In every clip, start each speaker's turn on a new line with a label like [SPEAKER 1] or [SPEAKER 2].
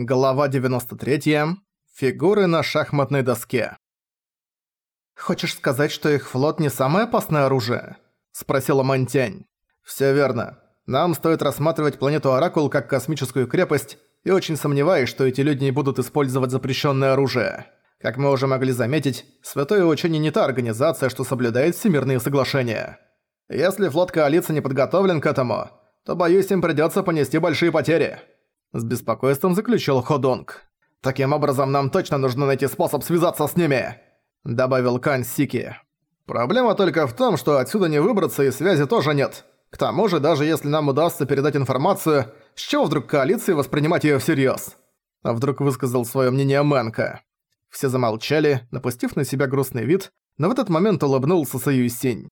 [SPEAKER 1] Глава 93. Фигуры на шахматной доске. «Хочешь сказать, что их флот не самое опасное оружие?» – спросила Монтянь. «Всё верно. Нам стоит рассматривать планету Оракул как космическую крепость, и очень сомневаюсь, что эти люди не будут использовать запрещенное оружие. Как мы уже могли заметить, Святое Учение не та организация, что соблюдает всемирные соглашения. Если флот Коалиции не подготовлен к этому, то, боюсь, им придётся понести большие потери». С беспокойством заключил Ходонг. «Таким образом, нам точно нужно найти способ связаться с ними», добавил Кан Сики. «Проблема только в том, что отсюда не выбраться и связи тоже нет. К тому же, даже если нам удастся передать информацию, с чего вдруг коалиции воспринимать её всерьёз?» А вдруг высказал своё мнение Мэнка. Все замолчали, напустив на себя грустный вид, но в этот момент улыбнулся Союзсинь.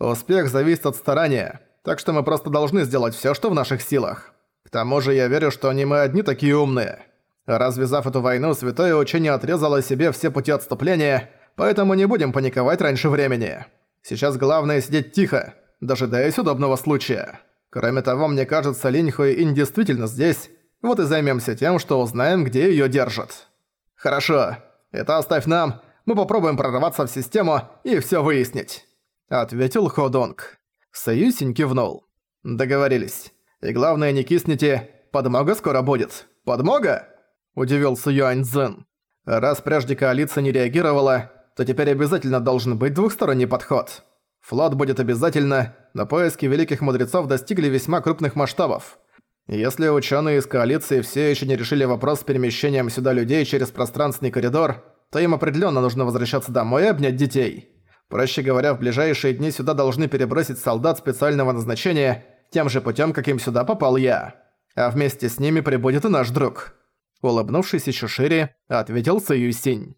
[SPEAKER 1] «Успех зависит от старания, так что мы просто должны сделать всё, что в наших силах. К тому же я верю, что не мы одни такие умные. Развязав эту войну, Святое Учение отрезало себе все пути отступления, поэтому не будем паниковать раньше времени. Сейчас главное сидеть тихо, дожидаясь удобного случая. Кроме того, мне кажется, Линь Хуэйин действительно здесь, вот и займемся тем, что узнаем, где ее держат. Хорошо, это оставь нам, мы попробуем прорваться в систему и все выяснить. Ответил Ходонг. Союзень кивнул. Договорились. И главное, не кисните, подмога скоро будет. Подмога?» – удивился Юань Цзэн. «Раз прежде коалиция не реагировала, то теперь обязательно должен быть двухсторонний подход. Флот будет обязательно, но поиски великих мудрецов достигли весьма крупных масштабов. Если ученые из коалиции все еще не решили вопрос с перемещением сюда людей через пространственный коридор, то им определенно нужно возвращаться домой и обнять детей. Проще говоря, в ближайшие дни сюда должны перебросить солдат специального назначения – тем же путем, каким сюда попал я. А вместе с ними прибудет и наш друг». Улыбнувшись еще шире, ответил Саюсинь.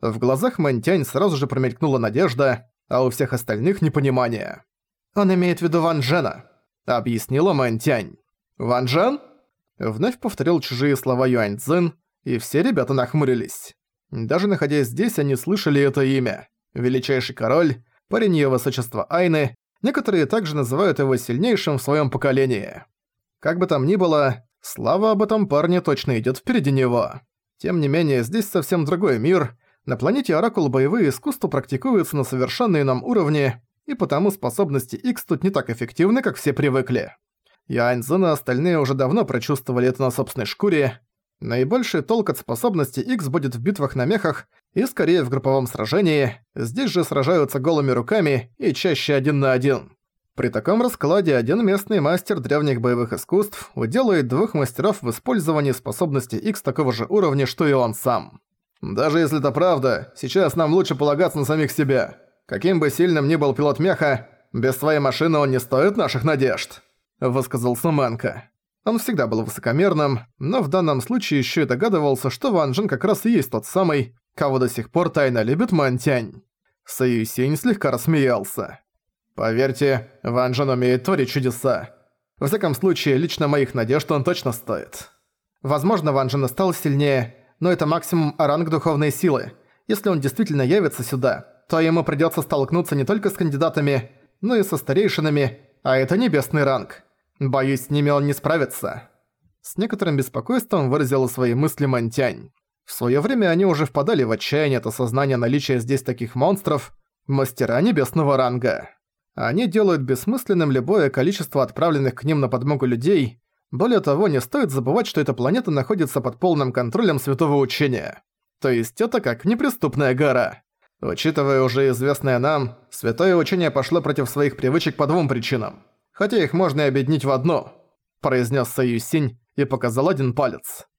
[SPEAKER 1] В глазах Мэнтянь сразу же промелькнула надежда, а у всех остальных непонимание. «Он имеет в виду Ван Джена», — объяснила Мэнтянь. «Ван Джен?» Вновь повторил чужие слова Юань Цзин, и все ребята нахмурились. Даже находясь здесь, они слышали это имя. Величайший король, парень её высочества Айны, Некоторые также называют его сильнейшим в своем поколении. Как бы там ни было, слава об этом парне точно идет впереди него. Тем не менее, здесь совсем другой мир. На планете Оракул боевые искусства практикуются на совершенно ином уровне, и потому способности X тут не так эффективны, как все привыкли. Юаньзен и остальные уже давно прочувствовали это на собственной шкуре. Наибольший толк от способности X будет в битвах на мехах и скорее в групповом сражении, здесь же сражаются голыми руками и чаще один на один. При таком раскладе один местный мастер древних боевых искусств уделает двух мастеров в использовании способности X такого же уровня, что и он сам. Даже если это правда, сейчас нам лучше полагаться на самих себя. Каким бы сильным ни был пилот меха, без своей машины он не стоит наших надежд», – высказался Мэнка. Он всегда был высокомерным, но в данном случае еще и догадывался, что Ван Джен как раз и есть тот самый, кого до сих пор тайно любит Мантянь. Союзень слегка рассмеялся. «Поверьте, Ван Джен умеет творить чудеса. Во всяком случае, лично моих надежд он точно стоит. Возможно, Ван Джен стал сильнее, но это максимум ранг духовной силы. Если он действительно явится сюда, то ему придётся столкнуться не только с кандидатами, но и со старейшинами, а это небесный ранг. Боюсь, с ними он не справится». С некоторым беспокойством выразила свои мысли Мантянь. В своё время они уже впадали в отчаяние от осознания наличия здесь таких монстров, мастера небесного ранга. Они делают бессмысленным любое количество отправленных к ним на подмогу людей. Более того, не стоит забывать, что эта планета находится под полным контролем Святого Учения. То есть это как неприступная гора. Учитывая уже известное нам, Святое Учение пошло против своих привычек по двум причинам. Хотя их можно и объединить в одно, произнес Союзсинь и показал один палец.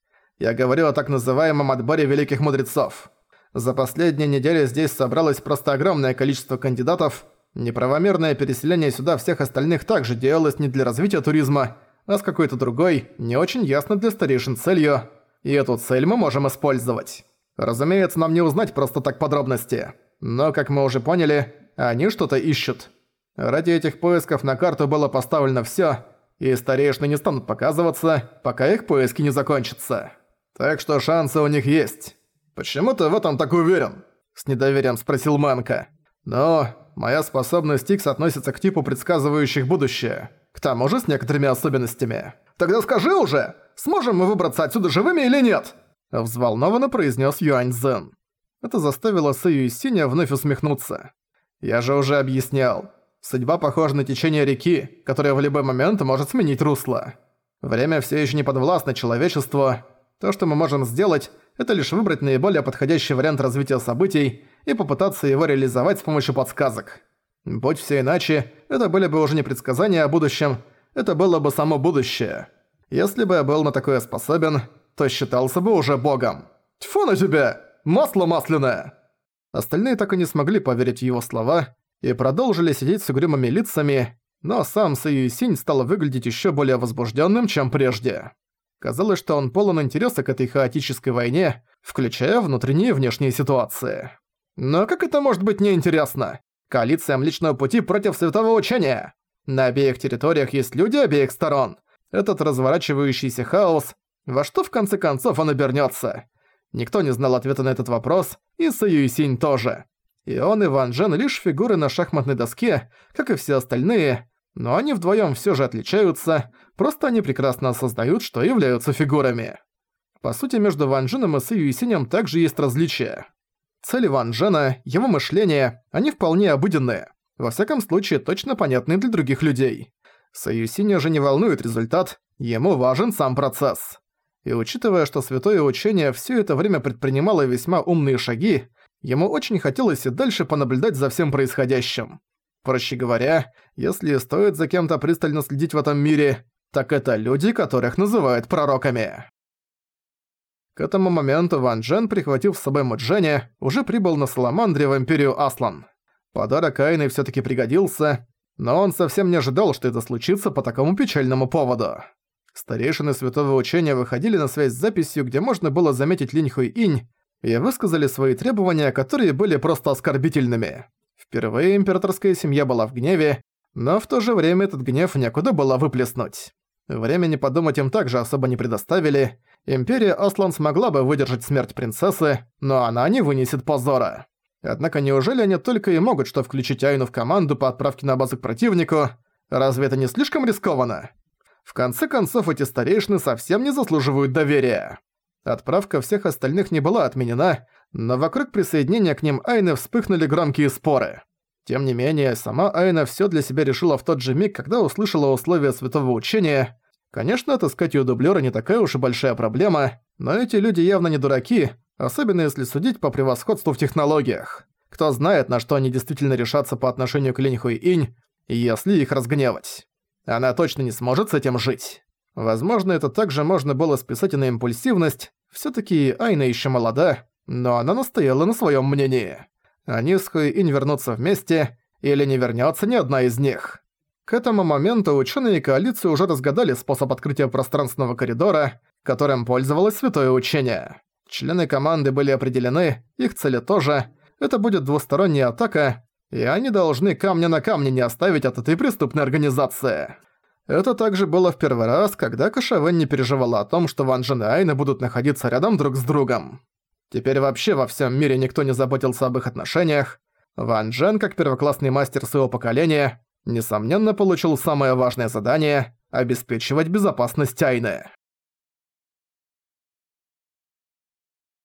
[SPEAKER 1] Я говорю о так называемом отборе великих мудрецов. За последние недели здесь собралось просто огромное количество кандидатов. Неправомерное переселение сюда всех остальных также делалось не для развития туризма, а с какой-то другой, не очень ясно для старейшин целью. И эту цель мы можем использовать. Разумеется, нам не узнать просто так подробности. Но, как мы уже поняли, они что-то ищут. Ради этих поисков на карту было поставлено всё, и старейшины не станут показываться, пока их поиски не закончатся. Так что шансы у них есть. Почему ты в этом так уверен? С недоверием спросил Манка. Но моя способность X относится к типу предсказывающих будущее. К тому же с некоторыми особенностями. Тогда скажи уже! Сможем мы выбраться отсюда живыми или нет?» Взволнованно произнес Юань Зен. Это заставило Сэю и Синя вновь усмехнуться. «Я же уже объяснял. Судьба похожа на течение реки, которое в любой момент может сменить русло. Время все еще не подвластно человечеству. То, что мы можем сделать, это лишь выбрать наиболее подходящий вариант развития событий и попытаться его реализовать с помощью подсказок. Будь все иначе, это были бы уже не предсказания о будущем, это было бы само будущее. Если бы я был на такое способен, то считался бы уже богом. Тьфу на тебя! Масло масляное!» Остальные так и не смогли поверить в его слова и продолжили сидеть с угрюмыми лицами, но сам Сэйю Синь стал выглядеть еще более возбужденным, чем прежде. Казалось, что он полон интереса к этой хаотической войне, включая внутренние и внешние ситуации. Но как это может быть неинтересно? Коалиция Млечного Пути против Святого Учения! На обеих территориях есть люди обеих сторон. Этот разворачивающийся хаос, во что в конце концов он обернется? Никто не знал ответа на этот вопрос, и Саюисинь тоже. И он и Ван Джен лишь фигуры на шахматной доске, как и все остальные, но они вдвоем все же отличаются, просто они прекрасно осознают, что являются фигурами. По сути, между Ван Дженом и Сью и также есть различия. Цели Ван Джена, его мышление, они вполне обыденные, во всяком случае точно понятны для других людей. Сью Синя же не волнует результат, ему важен сам процесс. И учитывая, что Святое Учение все это время предпринимало весьма умные шаги, ему очень хотелось и дальше понаблюдать за всем происходящим. Проще говоря, если стоит за кем-то пристально следить в этом мире, так это люди, которых называют пророками. К этому моменту Ван Джен, прихватив с собой Муджене, уже прибыл на Саламандре в Империю Аслан. Подарок Айны всё таки пригодился, но он совсем не ожидал, что это случится по такому печальному поводу. Старейшины Святого Учения выходили на связь с записью, где можно было заметить Линь Хуй Инь, и высказали свои требования, которые были просто оскорбительными. Впервые императорская семья была в гневе, но в то же время этот гнев некуда было выплеснуть. Времени подумать им также особо не предоставили. Империя Аслан смогла бы выдержать смерть принцессы, но она не вынесет позора. Однако неужели они только и могут что включить Айну в команду по отправке на базу к противнику? Разве это не слишком рискованно? В конце концов, эти старейшины совсем не заслуживают доверия. Отправка всех остальных не была отменена, но вокруг присоединения к ним Айны вспыхнули громкие споры. Тем не менее, сама Айна всё для себя решила в тот же миг, когда услышала условия святого учения. Конечно, отыскать её дублёра не такая уж и большая проблема, но эти люди явно не дураки, особенно если судить по превосходству в технологиях. Кто знает, на что они действительно решатся по отношению к Линьху и Инь, если их разгневать. Она точно не сможет с этим жить. Возможно, это также можно было списать и на импульсивность. Всё-таки Айна ещё молода, но она настояла на своём мнении. Они с Хуи-Инь вернутся вместе, или не вернётся ни одна из них. К этому моменту ученые коалиции уже разгадали способ открытия пространственного коридора, которым пользовалось Святое Учение. Члены команды были определены, их цели тоже. Это будет двусторонняя атака, и они должны камня на камне не оставить от этой преступной организации. Это также было в первый раз, когда Кашавен не переживала о том, что Ван Джен и Айна будут находиться рядом друг с другом. Теперь вообще во всем мире никто не заботился об их отношениях. Ван Джен, как первоклассный мастер своего поколения, несомненно получил самое важное задание – обеспечивать безопасность Айны.